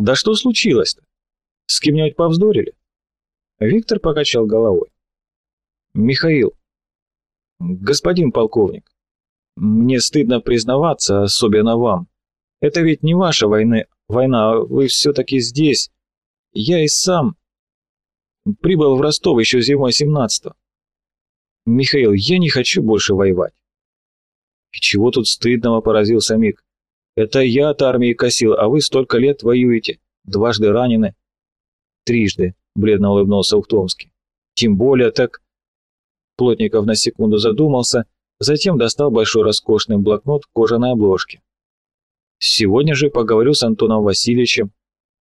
Да что случилось-то? С кем-нибудь повздорили? Виктор покачал головой. Михаил, господин полковник, мне стыдно признаваться, особенно вам. Это ведь не ваша война, война, вы все-таки здесь. Я и сам прибыл в Ростов еще зимой 17-го. Михаил, я не хочу больше воевать. И чего тут стыдного, поразился Мик. Это я от армии косил, а вы столько лет воюете, дважды ранены. Трижды, бледно улыбнулся Ухтомский. Тем более так... Плотников на секунду задумался, затем достал большой роскошный блокнот кожаной обложке. Сегодня же поговорю с Антоном Васильевичем.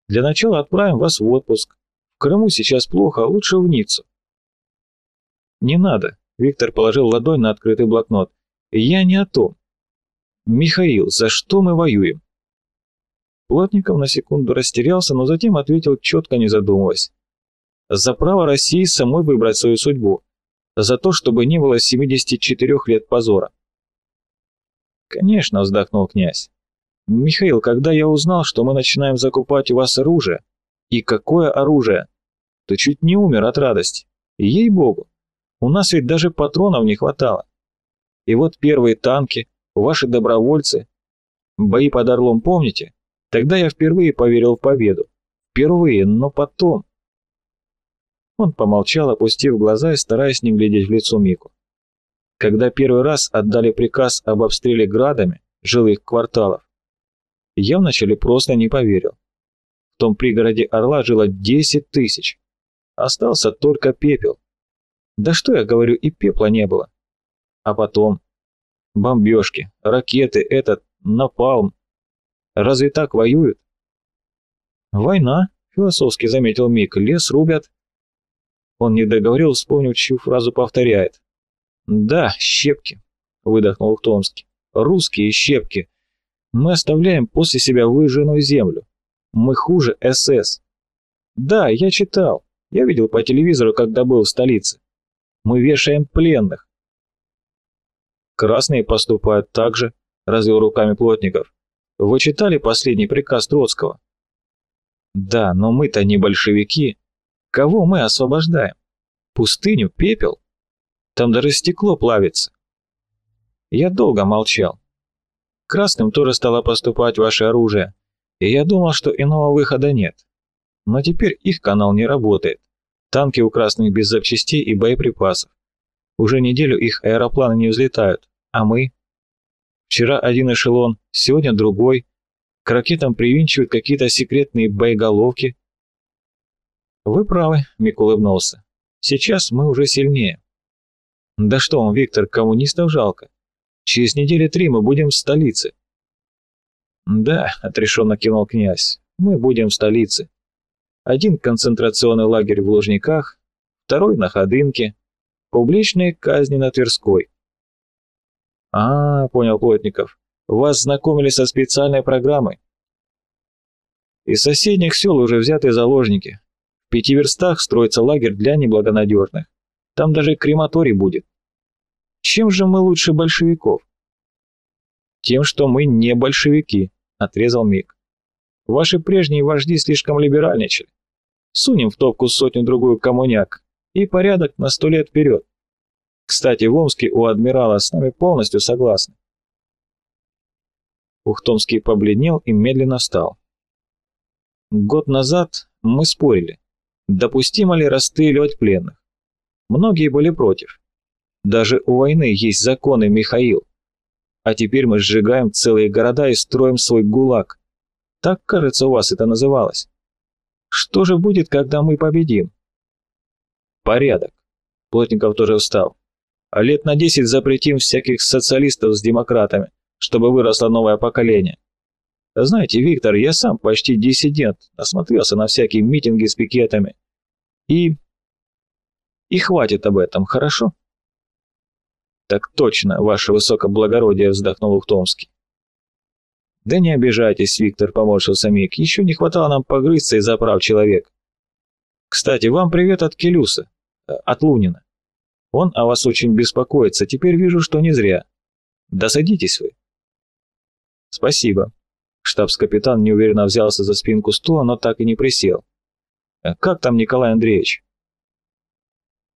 Для начала отправим вас в отпуск. В Крыму сейчас плохо, а лучше в Ниццу. Не надо, Виктор положил ладонь на открытый блокнот. Я не о том. Михаил, за что мы воюем? Плотников на секунду растерялся, но затем ответил четко, не задумываясь. За право России самой выбрать свою судьбу. За то, чтобы не было 74 лет позора. Конечно, вздохнул князь. Михаил, когда я узнал, что мы начинаем закупать у вас оружие, и какое оружие, то чуть не умер от радости. Ей-богу, у нас ведь даже патронов не хватало. И вот первые танки, ваши добровольцы. Бои под Орлом помните? Тогда я впервые поверил в победу. Впервые, но потом... Он помолчал, опустив глаза и стараясь не глядеть в лицо Мику. Когда первый раз отдали приказ об обстреле градами жилых кварталов, я вначале просто не поверил. В том пригороде Орла жило 10 тысяч. Остался только пепел. Да что я говорю, и пепла не было. А потом бомбежки, ракеты, этот, напалм. Разве так воюют? Война, философски заметил Мик, лес рубят. Он не договорил, вспомнив, чью фразу повторяет. Да, щепки, выдохнул Ухтомский. Русские щепки. Мы оставляем после себя выжженную землю. Мы хуже СС. Да, я читал. Я видел по телевизору, когда был в столице. Мы вешаем пленных. Красные поступают так же, развел руками Плотников. Вы читали последний приказ Троцкого? Да, но мы-то не большевики. Кого мы освобождаем? Пустыню, пепел? Там даже стекло плавится. Я долго молчал. Красным тоже стало поступать ваше оружие, и я думал, что иного выхода нет. Но теперь их канал не работает. Танки у красных без запчастей и боеприпасов. Уже неделю их аэропланы не взлетают. А мы? Вчера один эшелон, сегодня другой. К ракетам привинчивают какие-то секретные боеголовки. Вы правы, Мик улыбнулся. Сейчас мы уже сильнее. Да что вам, Виктор, коммунистов жалко. Через недели три мы будем в столице. Да, отрешенно кивнул князь, мы будем в столице. Один концентрационный лагерь в Лужниках, второй на Ходынке, публичные казни на Тверской. «А, — понял Плотников, — вас знакомили со специальной программой. Из соседних сел уже взяты заложники. В пяти верстах строится лагерь для неблагонадежных. Там даже крематорий будет. Чем же мы лучше большевиков? Тем, что мы не большевики, отрезал Мик. Ваши прежние вожди слишком либеральничали. Сунем в топку сотню-другую коммуняк, и порядок на сто лет вперед. Кстати, в Омске у адмирала с нами полностью согласны. Ухтомский побледнел и медленно встал. Год назад мы спорили, допустимо ли расстреливать пленных. Многие были против. Даже у войны есть законы, Михаил. А теперь мы сжигаем целые города и строим свой гулаг. Так, кажется, у вас это называлось. Что же будет, когда мы победим? Порядок. Плотников тоже встал а лет на десять запретим всяких социалистов с демократами, чтобы выросло новое поколение. Знаете, Виктор, я сам почти диссидент, осмотрелся на всякие митинги с пикетами. И... И хватит об этом, хорошо? Так точно, ваше высокоблагородие, вздохнул Ухтомский. Да не обижайтесь, Виктор, поморщился Мик, еще не хватало нам погрызться из-за прав человека. Кстати, вам привет от Келюса, от Лунина. Он о вас очень беспокоится, теперь вижу, что не зря. Да садитесь вы. Спасибо. Штабс-капитан неуверенно взялся за спинку стула, но так и не присел. «Э, «Как там Николай Андреевич?»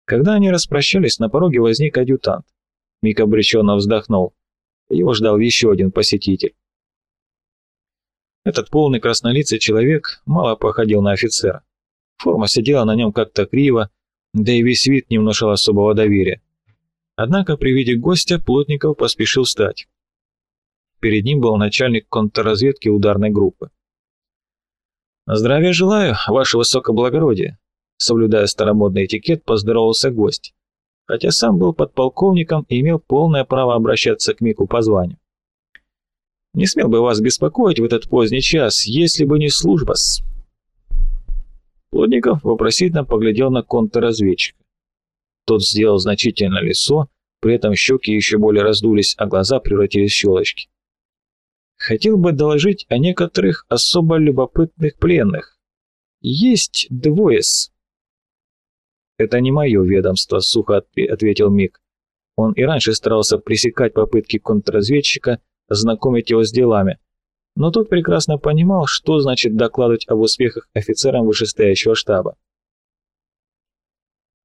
Когда они распрощались, на пороге возник адъютант. Мик обреченно вздохнул. Его ждал еще один посетитель. Этот полный краснолицый человек мало походил на офицера. Форма сидела на нем как-то криво, да и весь вид не внушал особого доверия. Однако при виде гостя Плотников поспешил встать. Перед ним был начальник контрразведки ударной группы. «Здравия желаю, ваше высокоблагородие!» Соблюдая старомодный этикет, поздоровался гость, хотя сам был подполковником и имел полное право обращаться к Мику по званию. «Не смел бы вас беспокоить в этот поздний час, если бы не служба-с!» Плотников вопросительно поглядел на контрразведчика. Тот сделал значительное лицо, при этом щеки еще более раздулись, а глаза превратились в щелочки. Хотел бы доложить о некоторых особо любопытных пленных. Есть двое-с. «Это не мое ведомство», — сухо ответил Мик. Он и раньше старался пресекать попытки контрразведчика знакомить его с делами, но тот прекрасно понимал, что значит докладывать об успехах офицерам вышестоящего штаба.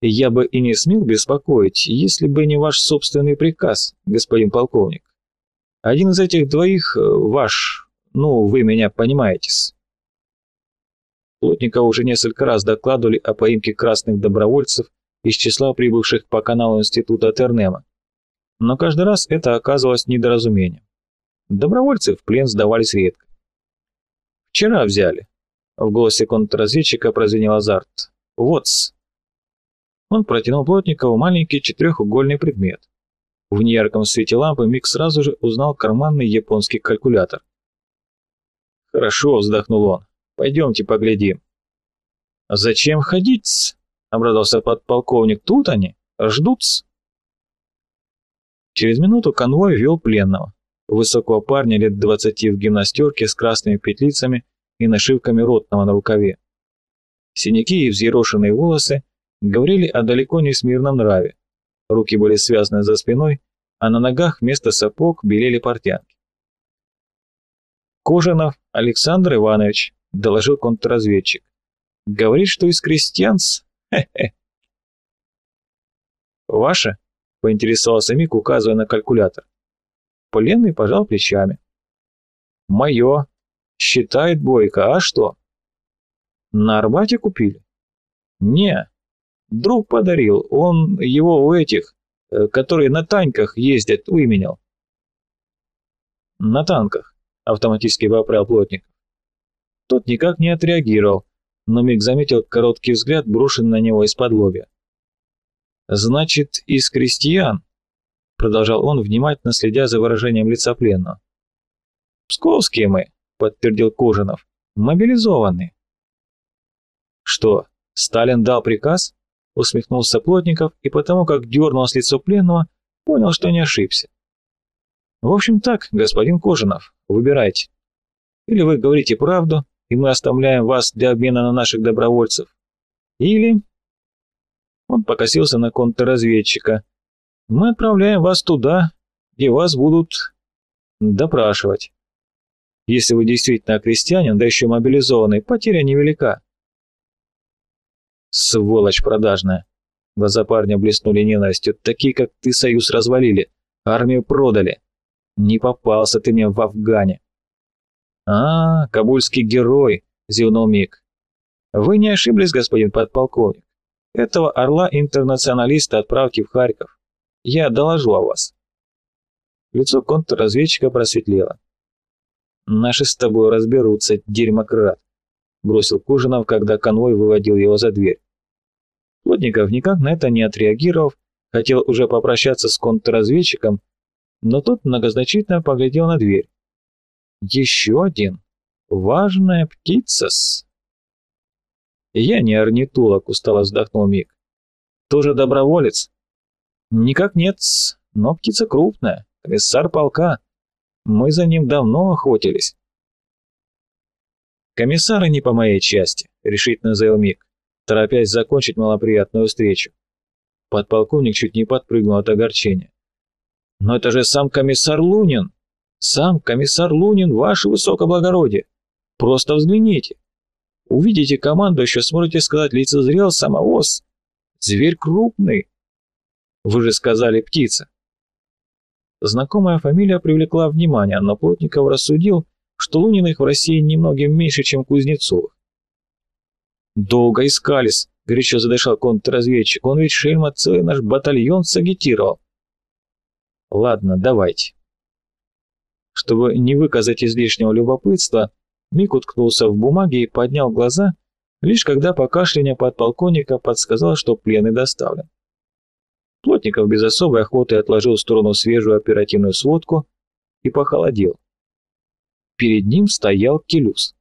«Я бы и не смел беспокоить, если бы не ваш собственный приказ, господин полковник. Один из этих двоих э, ваш, ну, вы меня понимаете-с. Плотникова уже несколько раз докладывали о поимке красных добровольцев из числа прибывших по каналу Института Тернема. Но каждый раз это оказывалось недоразумением. Добровольцы в плен сдавались редко. «Вчера взяли», — в голосе контрразведчика прозвенел азарт. «Вот-с». Он протянул Плотникову маленький четырехугольный предмет. В неярком свете лампы Мик сразу же узнал карманный японский калькулятор. «Хорошо», — вздохнул он, — «пойдемте поглядим». «Зачем ходить-с?» — обрадовался подполковник. «Тут они, ждут-с». Через минуту конвой вел пленного, высокого парня лет двадцати в гимнастерке с красными петлицами и нашивками ротного на рукаве. Синяки и взъерошенные волосы говорили о далеко не смирном нраве, руки были связаны за спиной, а на ногах вместо сапог белели портянки. «Кожанов Александр Иванович», — доложил контрразведчик. «Говорит, что из крестьянс? Хе-хе». «Ваше?» — поинтересовался Мик, указывая на калькулятор. Пленный пожал плечами. «Мое. Считает Бойко, а что?» «На Арбате купили?» «Не, Друг подарил, он его у этих, э, которые на танках ездят, выменял. На танках, автоматически поправил плотник. Тот никак не отреагировал, но Миг заметил короткий взгляд, брошенный на него из-под лобья. «Значит, из крестьян?» — продолжал он, внимательно следя за выражением лица пленного. «Псковские мы», — подтвердил Кожанов, — «мобилизованные». «Что, Сталин дал приказ?» усмехнулся Плотников и потому, как дернулось лицо пленного, понял, что не ошибся. В общем так, господин Кожанов, выбирайте. Или вы говорите правду, и мы оставляем вас для обмена на наших добровольцев. Или... Он покосился на контрразведчика. Мы отправляем вас туда, где вас будут допрашивать. Если вы действительно крестьянин, да еще мобилизованный, потеря невелика. Сволочь продажная. Глаза парня блеснули ненавистью. Такие, как ты, союз развалили. Армию продали. Не попался ты мне в Афгане. А, кабульский герой, зевнул Мик. Вы не ошиблись, господин подполковник. Этого орла-интернационалиста отправьте в Харьков. Я доложу о вас. Лицо контрразведчика просветлело. Наши с тобой разберутся, дерьмократ бросил Кожинов, когда конвой выводил его за дверь. Плотников никак на это не отреагировав, хотел уже попрощаться с контрразведчиком, но тот многозначительно поглядел на дверь. «Еще один. Важная птица-с». «Я не орнитолог», — устало вздохнул Мик. «Тоже доброволец?» «Никак нет но птица крупная, комиссар полка. Мы за ним давно охотились». «Комиссары не по моей части», — решительно заявил Мик, торопясь закончить малоприятную встречу. Подполковник чуть не подпрыгнул от огорчения. «Но это же сам комиссар Лунин!» Сам комиссар Лунин, ваше высокоблагородие. Просто взгляните. Увидите команду, еще сможете сказать, лицезрел самовоз. Зверь крупный. Вы же сказали птица. Знакомая фамилия привлекла внимание, но Плотников рассудил, что Луниных в России немногим меньше, чем Кузнецовых. «Долго искались», — горячо задышал контрразведчик. «Он ведь Шельма целый наш батальон сагитировал». «Ладно, давайте». Чтобы не выказать излишнего любопытства, Мик уткнулся в бумаге и поднял глаза, лишь когда покашляние подполковника подсказал, что пленный доставлен. Плотников без особой охоты отложил в сторону свежую оперативную сводку и похолодел. Перед ним стоял Келюс.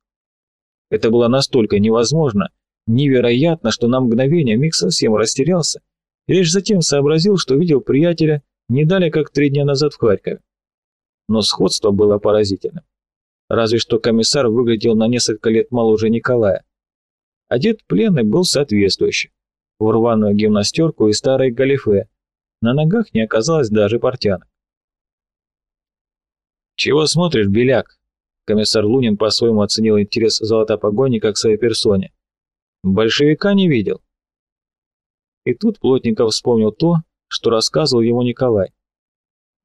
Это было настолько невозможно, невероятно, что на мгновение Мик совсем растерялся и лишь затем сообразил, что видел приятеля не далее, как три дня назад в Харькове. Но сходство было поразительным. Разве что комиссар выглядел на несколько лет моложе Николая. Одет пленный был соответствующий. В рваную гимнастерку и старой галифе. На ногах не оказалось даже портянок. «Чего смотришь, беляк?» Комиссар Лунин по-своему оценил интерес золотопогонника к своей персоне. «Большевика не видел». И тут Плотников вспомнил то, что рассказывал ему Николай.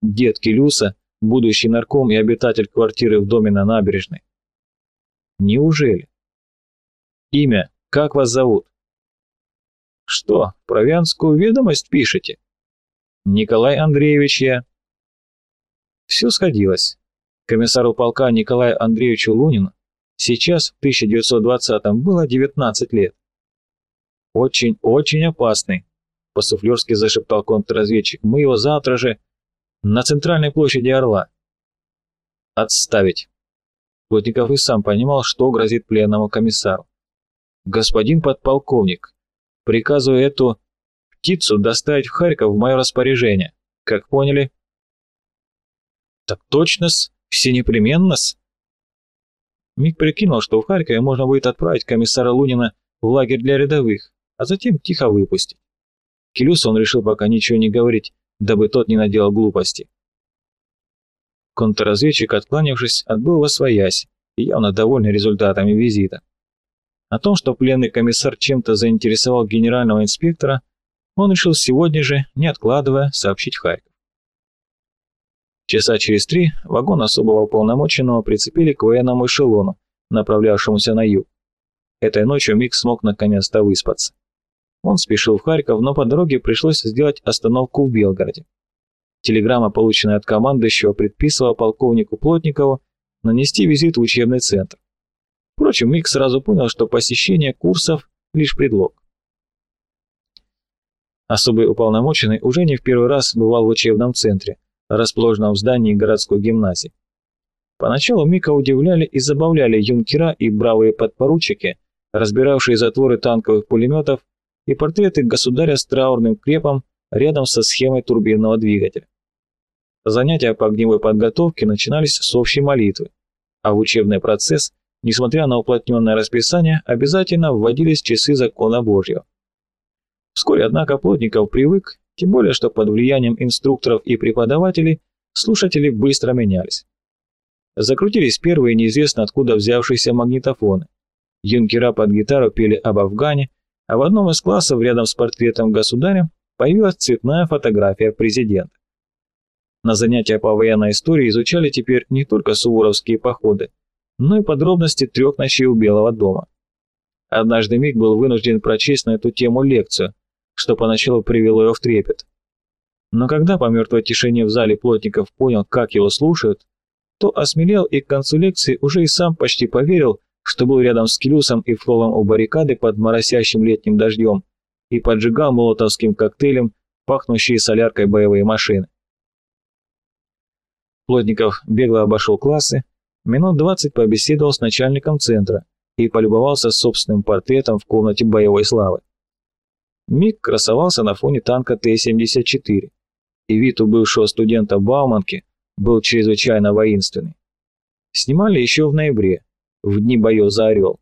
Дед Келюса будущий нарком и обитатель квартиры в доме на набережной. Неужели? Имя, как вас зовут? Что, провианскую ведомость пишете? Николай Андреевич я. Все сходилось. Комиссару полка Николаю Андреевичу Лунину сейчас, в 1920-м, было 19 лет. Очень-очень опасный, по-суфлерски зашептал контрразведчик. Мы его завтра же на центральной площади Орла. Отставить. Плотников и сам понимал, что грозит пленному комиссару. Господин подполковник, приказываю эту птицу доставить в Харьков в мое распоряжение. Как поняли? Так точно-с, все непременно-с. Миг прикинул, что в Харькове можно будет отправить комиссара Лунина в лагерь для рядовых, а затем тихо выпустить. Келюсу он решил пока ничего не говорить, дабы тот не наделал глупости. Контрразведчик, откланившись, отбыл во своясь, явно довольный результатами визита. О том, что пленный комиссар чем-то заинтересовал генерального инспектора, он решил сегодня же, не откладывая, сообщить Харьков. Часа через три вагон особого уполномоченного прицепили к военному эшелону, направлявшемуся на юг. Этой ночью Мик смог наконец-то выспаться. Он спешил в Харьков, но по дороге пришлось сделать остановку в Белгороде. Телеграмма, полученная от командующего, предписывала полковнику Плотникову нанести визит в учебный центр. Впрочем, Мик сразу понял, что посещение курсов – лишь предлог. Особый уполномоченный уже не в первый раз бывал в учебном центре, расположенном в здании городской гимназии. Поначалу Мика удивляли и забавляли юнкера и бравые подпоручики, разбиравшие затворы танковых пулеметов и портреты государя с траурным крепом рядом со схемой турбинного двигателя. Занятия по огневой подготовке начинались с общей молитвы, а в учебный процесс, несмотря на уплотненное расписание, обязательно вводились часы закона Божьего. Вскоре, однако, Плотников привык, тем более, что под влиянием инструкторов и преподавателей слушатели быстро менялись. Закрутились первые неизвестно откуда взявшиеся магнитофоны. Юнкера под гитару пели об Афгане, а в одном из классов рядом с портретом государя появилась цветная фотография президента. На занятия по военной истории изучали теперь не только суворовские походы, но и подробности трех ночей у Белого дома. Однажды Миг был вынужден прочесть на эту тему лекцию, что поначалу привело его в трепет. Но когда по мертвой тишине в зале плотников понял, как его слушают, то осмелел и к концу лекции уже и сам почти поверил, что был рядом с Келюсом и Фролом у баррикады под моросящим летним дождем и поджигал молотовским коктейлем пахнущие соляркой боевые машины. Плотников бегло обошел классы, минут двадцать побеседовал с начальником центра и полюбовался собственным портретом в комнате боевой славы. Миг красовался на фоне танка Т-74, и вид у бывшего студента Бауманки был чрезвычайно воинственный. Снимали еще в ноябре, в дни боев за Орел.